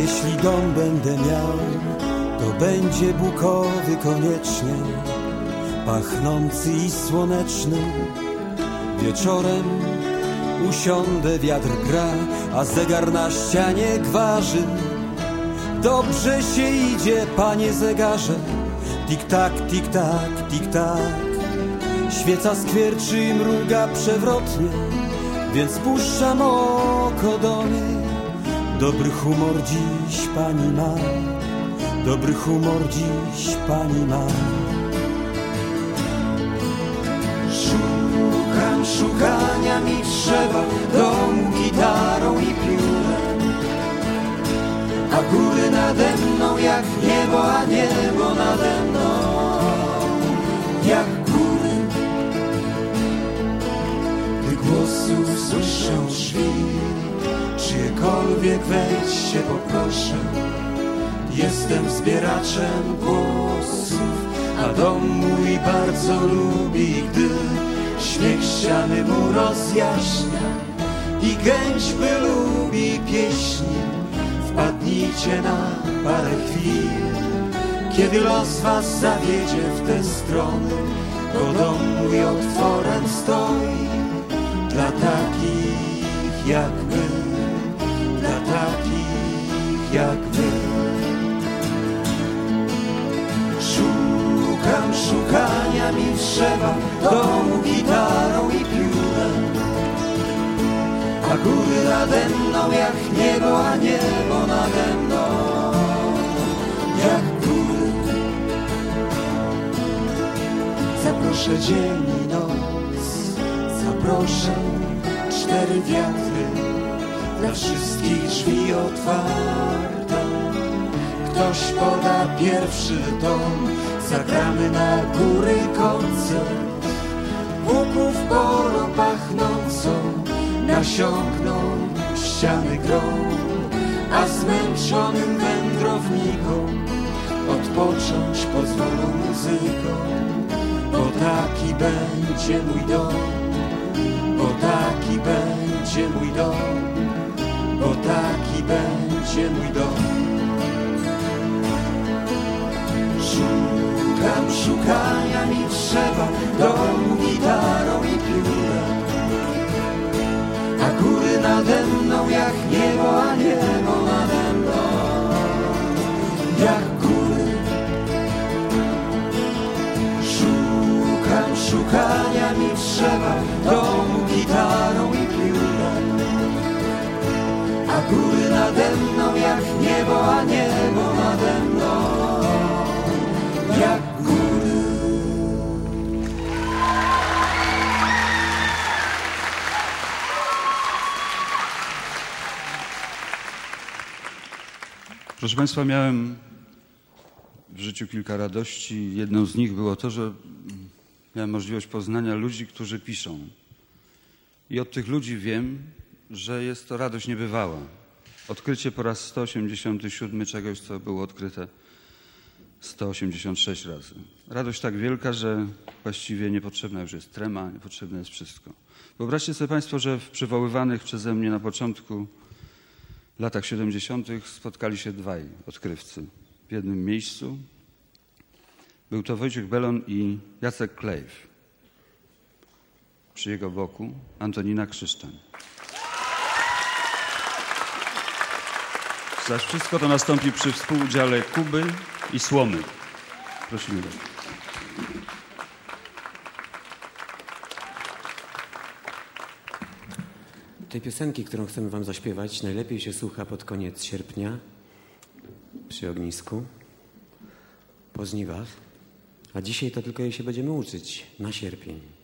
jeśli dom będę miał, to będzie bukowy koniecznie, pachnący i słoneczny. Wieczorem usiądę, wiatr gra, a zegar na ścianie gwarzy. Dobrze się idzie, panie zegarze, tik-tak, tik-tak, tik-tak. Świeca skwierczy i mruga przewrotnie, więc puszczam oko do niej. Dobry humor dziś pani ma, dobry humor dziś pani ma. Szukam, szukania mi trzeba, domu gitarą i piórem. A góry nade mną jak niebo, a niebo nade mną jak góry. Gdy głosów słyszę drzwi, czyjekolwiek wejdźcie poproszę. Jestem zbieraczem głosów, a dom mój bardzo lubi, gdy śmiech ściany mu rozjaśnia i gęćby lubi pieśni. Wpadnijcie na parę chwil, kiedy los was zawiedzie w te strony, bo dom mój otworem stoi dla takich jak my, jak my. Szukam, szukania mi trzeba, domu gitarą i piórem. A góry nade mną jak niebo, a niebo nade mną jak góry. Zaproszę dzień i noc, zaproszę cztery wiatry, dla wszystkich drzwi otwarte. Ktoś poda pierwszy tom, zagramy na góry koncert. Łuków porą pachnącą nasiąkną ściany grą, a zmęczonym wędrownikom odpocząć pozwolą muzyką, bo taki będzie mój dom, bo taki będzie będzie mój dom. Szukam, szukania mi trzeba, domu gitarą i piórem. A góry nade mną jak niebo, a niebo nade mną jak góry. Szukam, szukania mi trzeba, domu gitarą i piórem. A góry nade mną jak niebo, a niebo nade mną jak góry. Proszę Państwa, miałem w życiu kilka radości. Jedną z nich było to, że miałem możliwość poznania ludzi, którzy piszą. I od tych ludzi wiem, że jest to radość niebywała. Odkrycie po raz 187 czegoś, co było odkryte 186 razy. Radość tak wielka, że właściwie niepotrzebna już jest trema, niepotrzebne jest wszystko. Wyobraźcie sobie Państwo, że w przywoływanych przeze mnie na początku latach 70. spotkali się dwaj odkrywcy w jednym miejscu. Był to Wojciech Belon i Jacek Klejw. Przy jego boku Antonina Krzysztoń. Zaś wszystko to nastąpi przy współudziale Kuby i Słomy. Prosimy bardzo. Tej piosenki, którą chcemy Wam zaśpiewać, najlepiej się słucha pod koniec sierpnia przy ognisku, po żniwach. A dzisiaj to tylko jej się będziemy uczyć na sierpień.